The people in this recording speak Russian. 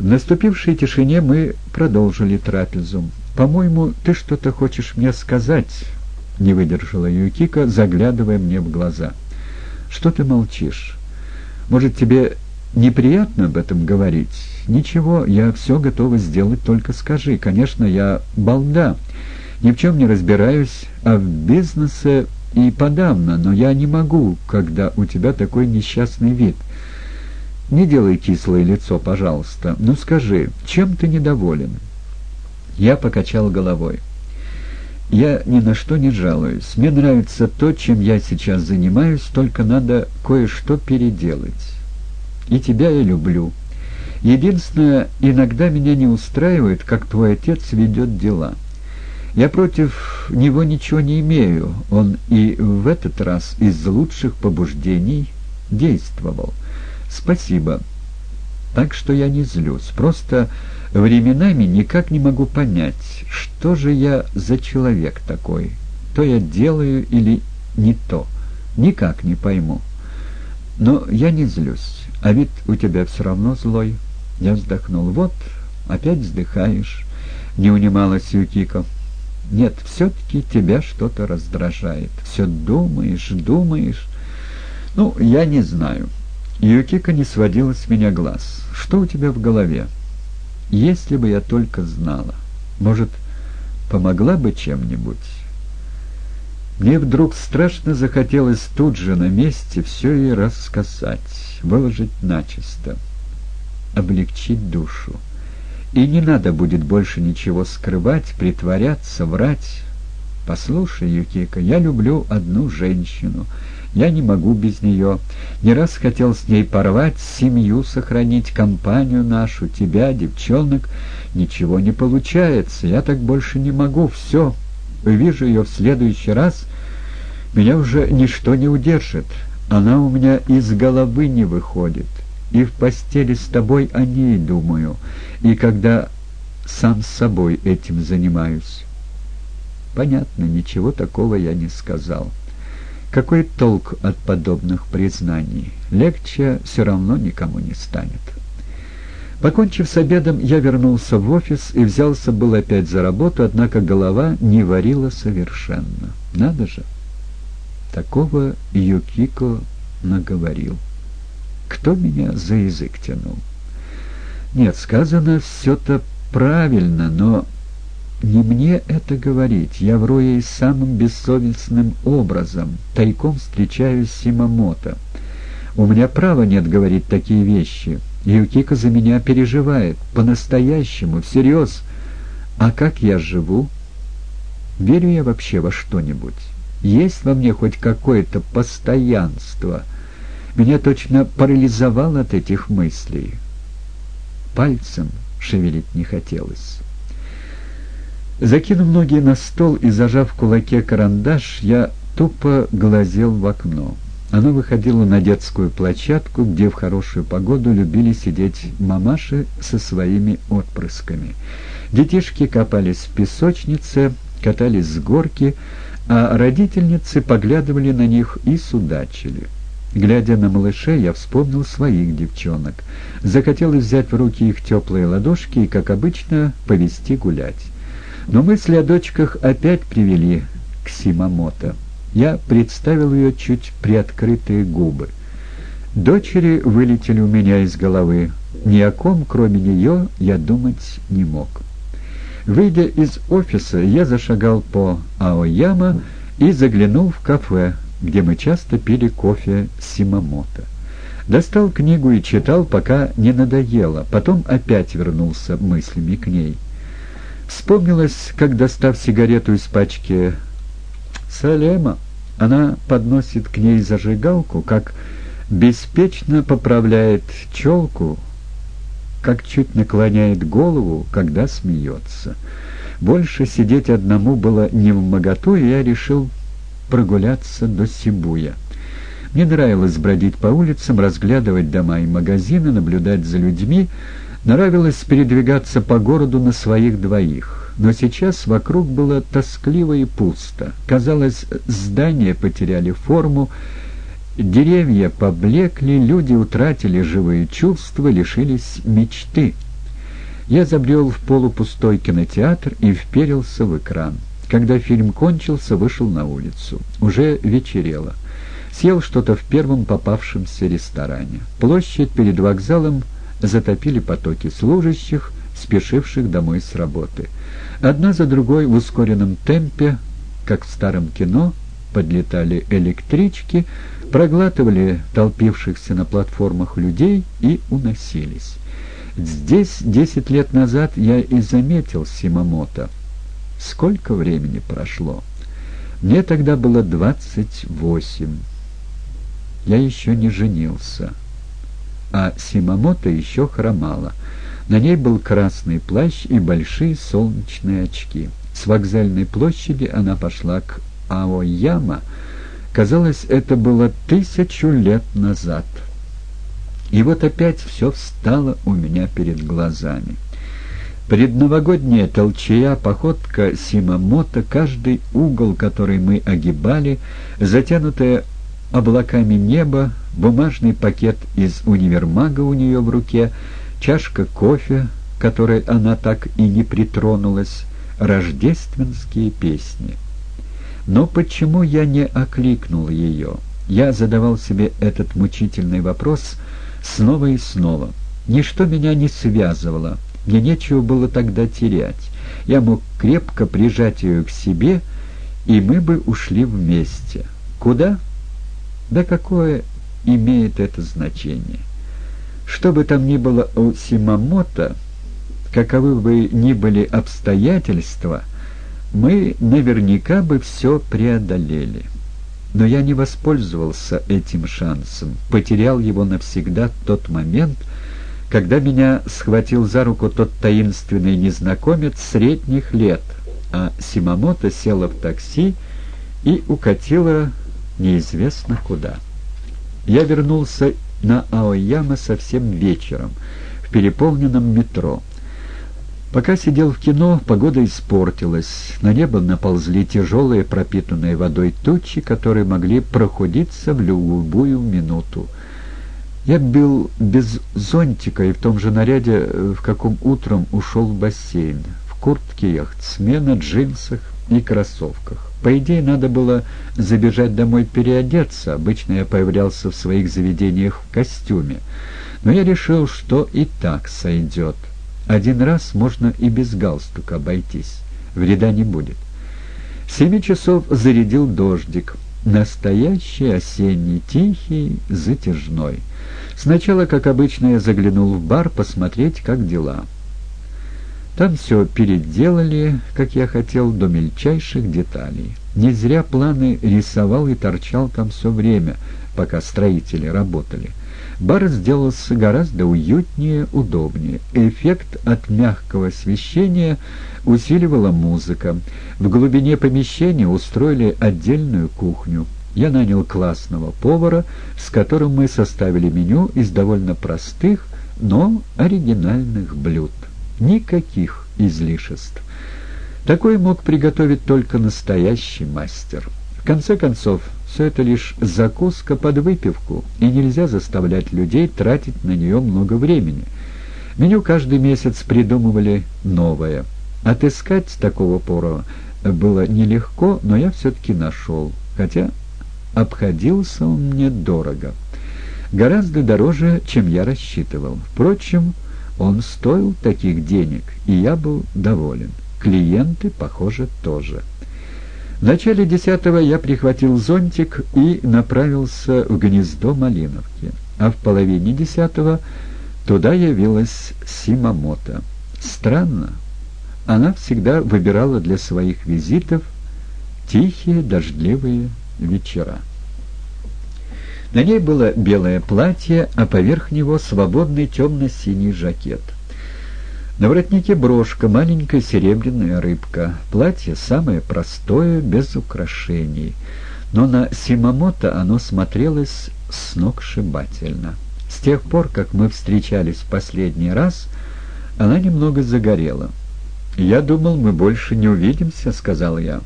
В наступившей тишине мы продолжили трапезу. «По-моему, ты что-то хочешь мне сказать?» — не выдержала Юкика, заглядывая мне в глаза. «Что ты молчишь? Может, тебе неприятно об этом говорить? Ничего, я все готова сделать, только скажи. Конечно, я балда, ни в чем не разбираюсь, а в бизнесе и подавно, но я не могу, когда у тебя такой несчастный вид». Не делай кислое лицо, пожалуйста. Ну скажи, чем ты недоволен?» Я покачал головой. «Я ни на что не жалуюсь. Мне нравится то, чем я сейчас занимаюсь, только надо кое-что переделать. И тебя я люблю. Единственное, иногда меня не устраивает, как твой отец ведет дела. Я против него ничего не имею. Он и в этот раз из лучших побуждений действовал». «Спасибо. Так что я не злюсь. Просто временами никак не могу понять, что же я за человек такой. То я делаю или не то. Никак не пойму. Но я не злюсь. А вид у тебя все равно злой». Я вздохнул. «Вот, опять вздыхаешь», — не унималась Юкико. «Нет, все-таки тебя что-то раздражает. Все думаешь, думаешь. Ну, я не знаю». Юкика не сводила с меня глаз. «Что у тебя в голове?» «Если бы я только знала. Может, помогла бы чем-нибудь?» Мне вдруг страшно захотелось тут же на месте все ей рассказать, выложить начисто, облегчить душу. И не надо будет больше ничего скрывать, притворяться, врать. «Послушай, Юкика, я люблю одну женщину». Я не могу без нее. Не раз хотел с ней порвать, семью сохранить, компанию нашу, тебя, девчонок. Ничего не получается, я так больше не могу, все. Увижу ее в следующий раз, меня уже ничто не удержит. Она у меня из головы не выходит. И в постели с тобой о ней думаю, и когда сам с собой этим занимаюсь. Понятно, ничего такого я не сказал. Какой толк от подобных признаний? Легче все равно никому не станет. Покончив с обедом, я вернулся в офис и взялся был опять за работу, однако голова не варила совершенно. Надо же! Такого Юкико наговорил. Кто меня за язык тянул? Нет, сказано все-то правильно, но не мне это говорить. Я вру ей самым бессовестным образом. Тайком встречаюсь с Симамото. У меня права нет говорить такие вещи. Юкика за меня переживает. По-настоящему, всерьез. А как я живу? Верю я вообще во что-нибудь? Есть во мне хоть какое-то постоянство? Меня точно парализовало от этих мыслей. Пальцем шевелить не хотелось. Закинув ноги на стол и зажав в кулаке карандаш, я тупо глазел в окно. Оно выходило на детскую площадку, где в хорошую погоду любили сидеть мамаши со своими отпрысками. Детишки копались в песочнице, катались с горки, а родительницы поглядывали на них и судачили. Глядя на малышей, я вспомнил своих девчонок. Захотелось взять в руки их теплые ладошки и, как обычно, повести гулять. Но мысли о дочках опять привели к Симамото. Я представил ее чуть приоткрытые губы. Дочери вылетели у меня из головы. Ни о ком, кроме нее, я думать не мог. Выйдя из офиса, я зашагал по Аояма и заглянул в кафе, где мы часто пили кофе с Симамото. Достал книгу и читал, пока не надоело, потом опять вернулся мыслями к ней. Вспомнилось, как, достав сигарету из пачки Салема, она подносит к ней зажигалку, как беспечно поправляет челку, как чуть наклоняет голову, когда смеется. Больше сидеть одному было не в моготу, и я решил прогуляться до Сибуя. Мне нравилось бродить по улицам, разглядывать дома и магазины, наблюдать за людьми, Нравилось передвигаться по городу на своих двоих, но сейчас вокруг было тоскливо и пусто. Казалось, здания потеряли форму, деревья поблекли, люди утратили живые чувства, лишились мечты. Я забрел в полупустой кинотеатр и вперился в экран. Когда фильм кончился, вышел на улицу. Уже вечерело. Съел что-то в первом попавшемся ресторане. Площадь перед вокзалом затопили потоки служащих, спешивших домой с работы. Одна за другой в ускоренном темпе, как в старом кино, подлетали электрички, проглатывали толпившихся на платформах людей и уносились. Здесь десять лет назад я и заметил Симамото. Сколько времени прошло? Мне тогда было двадцать восемь. Я еще не женился. А Симамото еще хромала. На ней был красный плащ и большие солнечные очки. С вокзальной площади она пошла к Аояма. Казалось, это было тысячу лет назад. И вот опять все встало у меня перед глазами. Предновогодняя толчая, походка Симамото, каждый угол, который мы огибали, затянутое облаками небо, бумажный пакет из универмага у нее в руке, чашка кофе, которой она так и не притронулась, рождественские песни. Но почему я не окликнул ее? Я задавал себе этот мучительный вопрос снова и снова. Ничто меня не связывало, мне нечего было тогда терять. Я мог крепко прижать ее к себе, и мы бы ушли вместе. Куда? Да какое имеет это значение? Что бы там ни было у Симамото, каковы бы ни были обстоятельства, мы наверняка бы все преодолели. Но я не воспользовался этим шансом, потерял его навсегда в тот момент, когда меня схватил за руку тот таинственный незнакомец средних лет, а Симамото села в такси и укатила неизвестно куда. Я вернулся на Аояма совсем вечером, в переполненном метро. Пока сидел в кино, погода испортилась. На небо наползли тяжелые, пропитанные водой тучи, которые могли прохудиться в любую минуту. Я был без зонтика и в том же наряде, в каком утром ушел в бассейн, в куртке яхтсмена, джинсах и кроссовках. По идее, надо было забежать домой переодеться, обычно я появлялся в своих заведениях в костюме. Но я решил, что и так сойдет. Один раз можно и без галстука обойтись, вреда не будет. В семи часов зарядил дождик, настоящий осенний, тихий, затяжной. Сначала, как обычно, я заглянул в бар посмотреть, как дела. Там все переделали, как я хотел, до мельчайших деталей. Не зря планы рисовал и торчал там все время, пока строители работали. Бар сделался гораздо уютнее, удобнее. Эффект от мягкого освещения усиливала музыка. В глубине помещения устроили отдельную кухню. Я нанял классного повара, с которым мы составили меню из довольно простых, но оригинальных блюд. Никаких излишеств. Такое мог приготовить только настоящий мастер. В конце концов, все это лишь закуска под выпивку, и нельзя заставлять людей тратить на нее много времени. Меню каждый месяц придумывали новое. Отыскать такого пора было нелегко, но я все-таки нашел, хотя обходился он мне дорого. Гораздо дороже, чем я рассчитывал. Впрочем, он стоил таких денег, и я был доволен. Клиенты, похоже, тоже. В начале десятого я прихватил зонтик и направился в гнездо Малиновки, а в половине десятого туда явилась Симамото. Странно, она всегда выбирала для своих визитов тихие дождливые вечера. На ней было белое платье, а поверх него свободный темно-синий жакет. На воротнике брошка, маленькая серебряная рыбка. Платье самое простое, без украшений. Но на Симамото оно смотрелось сногсшибательно. С тех пор, как мы встречались в последний раз, она немного загорела. «Я думал, мы больше не увидимся», — сказал я.